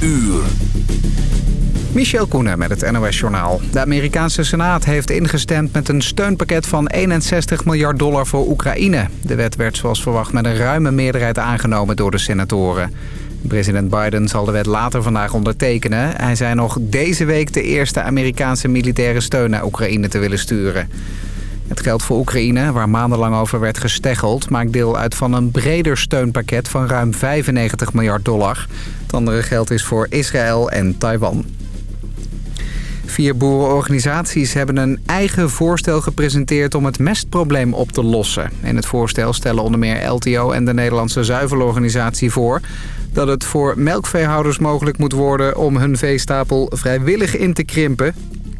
uur. Michel Koenen met het NOS-journaal. De Amerikaanse Senaat heeft ingestemd met een steunpakket van 61 miljard dollar voor Oekraïne. De wet werd zoals verwacht met een ruime meerderheid aangenomen door de senatoren. President Biden zal de wet later vandaag ondertekenen. Hij zei nog deze week de eerste Amerikaanse militaire steun naar Oekraïne te willen sturen. Het geld voor Oekraïne, waar maandenlang over werd gesteggeld... maakt deel uit van een breder steunpakket van ruim 95 miljard dollar. Het andere geld is voor Israël en Taiwan. Vier boerenorganisaties hebben een eigen voorstel gepresenteerd om het mestprobleem op te lossen. In het voorstel stellen onder meer LTO en de Nederlandse Zuivelorganisatie voor... dat het voor melkveehouders mogelijk moet worden om hun veestapel vrijwillig in te krimpen...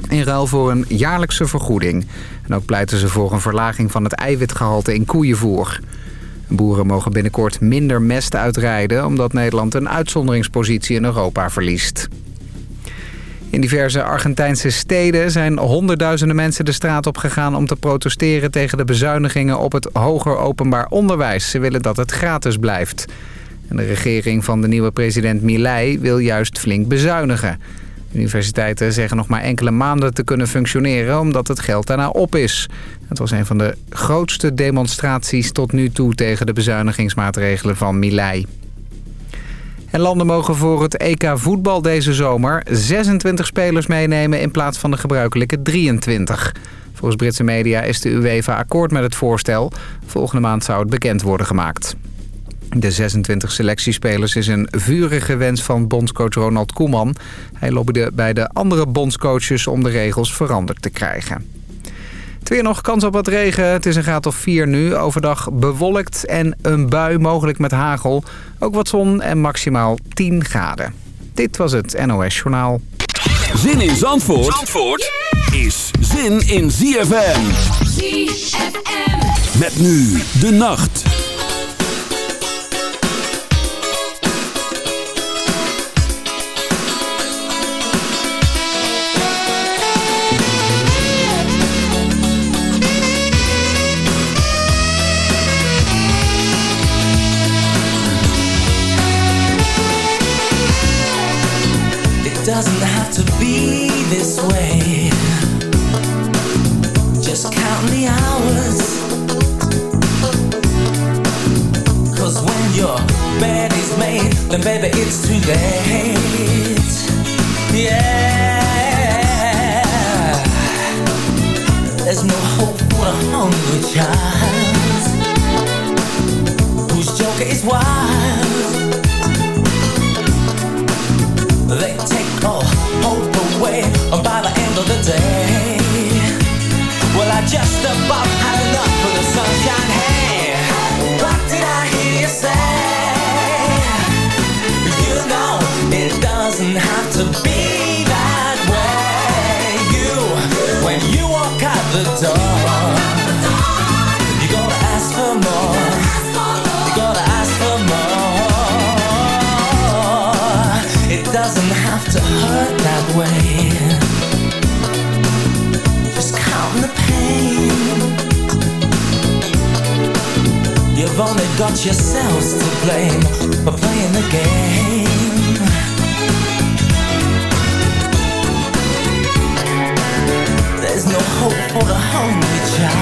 in ruil voor een jaarlijkse vergoeding. En ook pleiten ze voor een verlaging van het eiwitgehalte in koeienvoer. Boeren mogen binnenkort minder mest uitrijden... omdat Nederland een uitzonderingspositie in Europa verliest. In diverse Argentijnse steden zijn honderdduizenden mensen de straat op gegaan om te protesteren tegen de bezuinigingen op het hoger openbaar onderwijs. Ze willen dat het gratis blijft. En de regering van de nieuwe president Milei wil juist flink bezuinigen. Universiteiten zeggen nog maar enkele maanden te kunnen functioneren omdat het geld daarna op is. Het was een van de grootste demonstraties tot nu toe tegen de bezuinigingsmaatregelen van Milei. En landen mogen voor het EK voetbal deze zomer 26 spelers meenemen in plaats van de gebruikelijke 23. Volgens Britse media is de UEFA akkoord met het voorstel. Volgende maand zou het bekend worden gemaakt. De 26 selectiespelers is een vurige wens van bondscoach Ronald Koeman. Hij lobbyde bij de andere bondscoaches om de regels veranderd te krijgen. Het weer nog kans op wat regen. Het is een graad of 4 nu. Overdag bewolkt en een bui mogelijk met hagel. Ook wat zon en maximaal 10 graden. Dit was het NOS Journaal. Zin in Zandvoort, Zandvoort is zin in ZFM. ZFM. Met nu de nacht.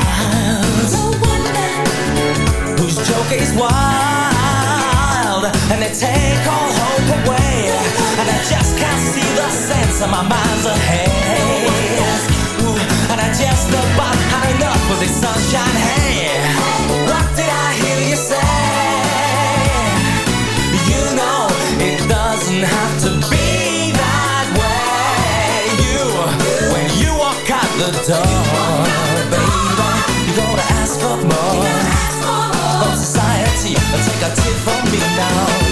Hungry child. Whose joke is wild and they take all hope away. And I just can't see the sense of my mind's ahead. Ooh, and I just about had enough of this sunshine. Hey, what did I hear you say? You know it doesn't have to be that way. You, when you walk out the door, for more. From society, take a tip from me now.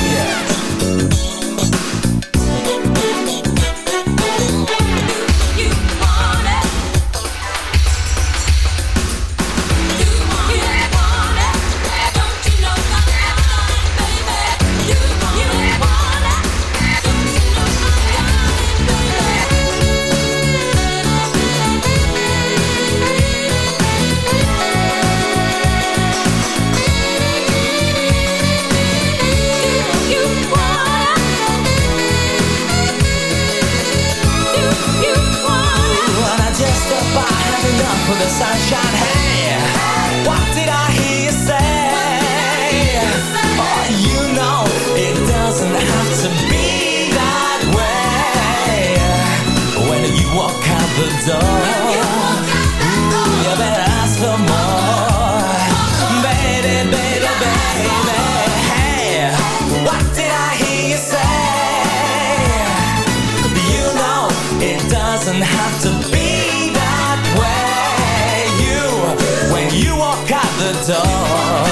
lock the door.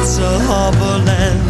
it's a harbor land.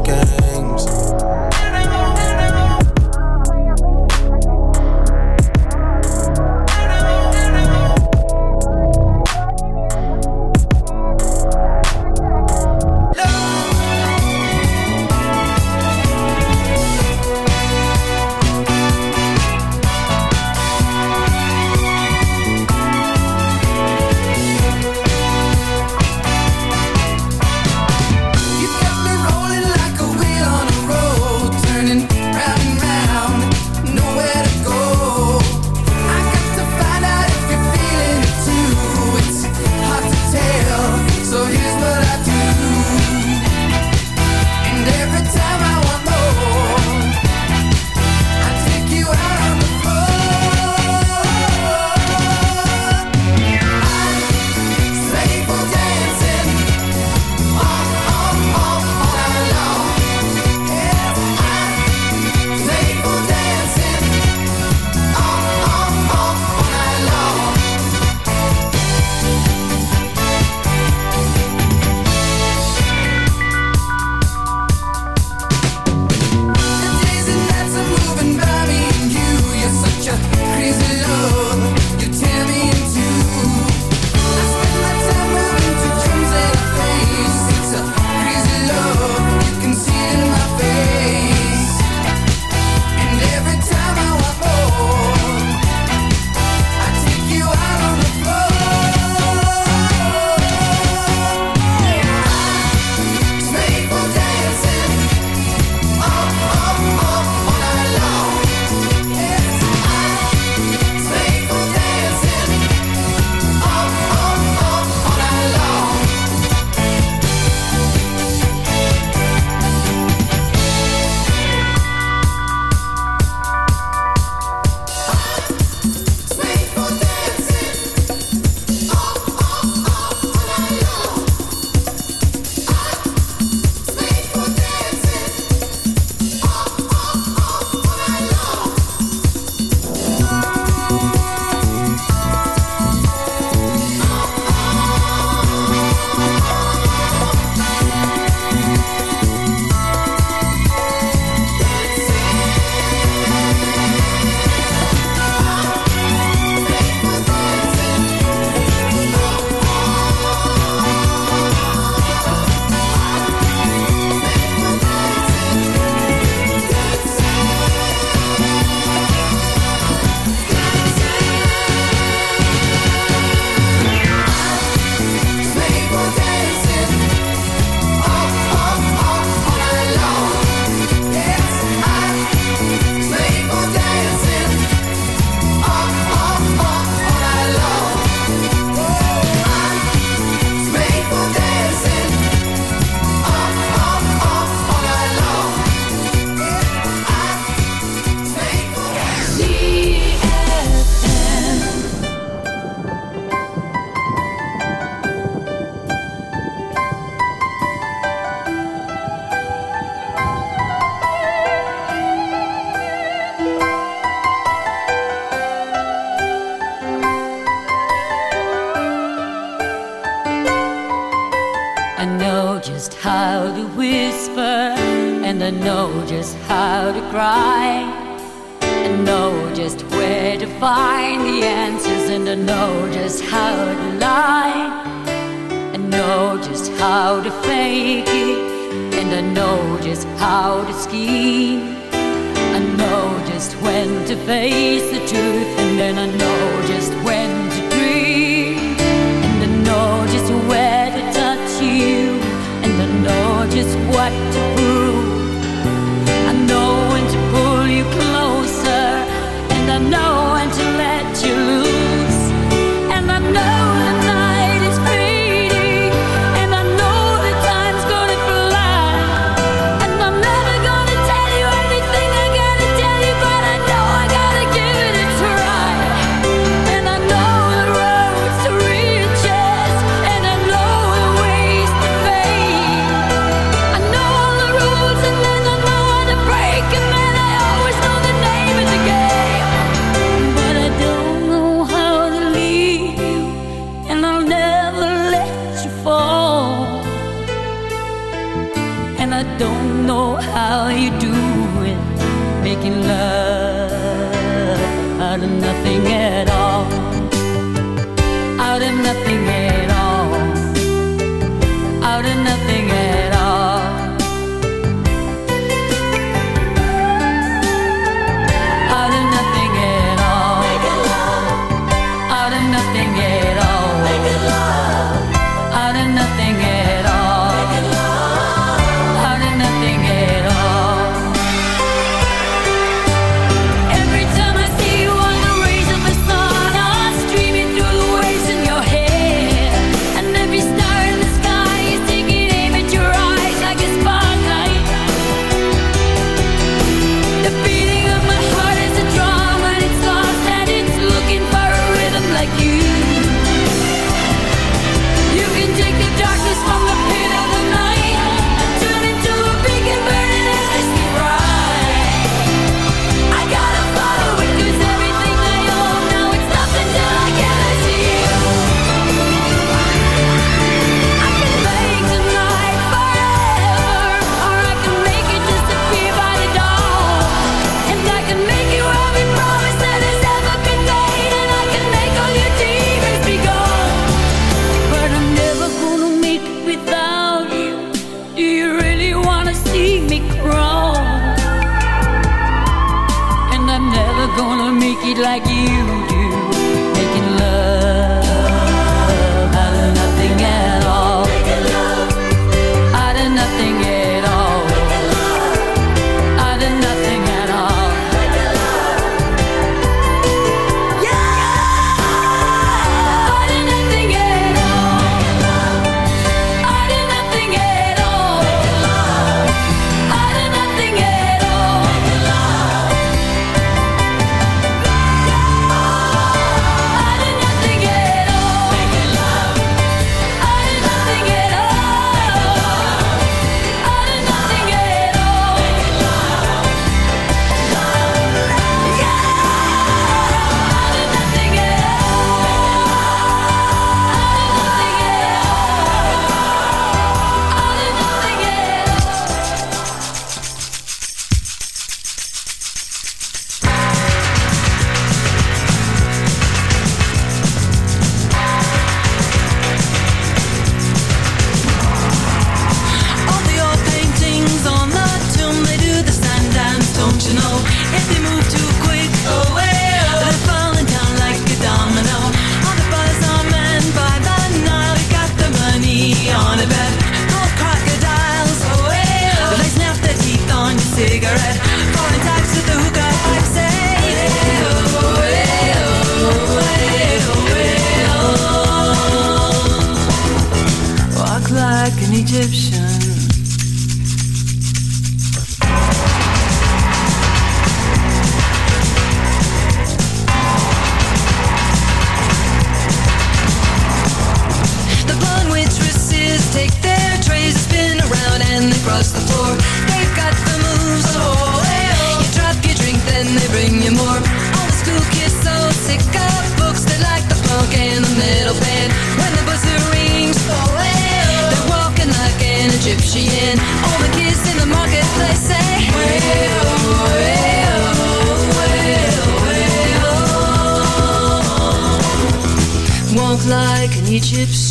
Egypt's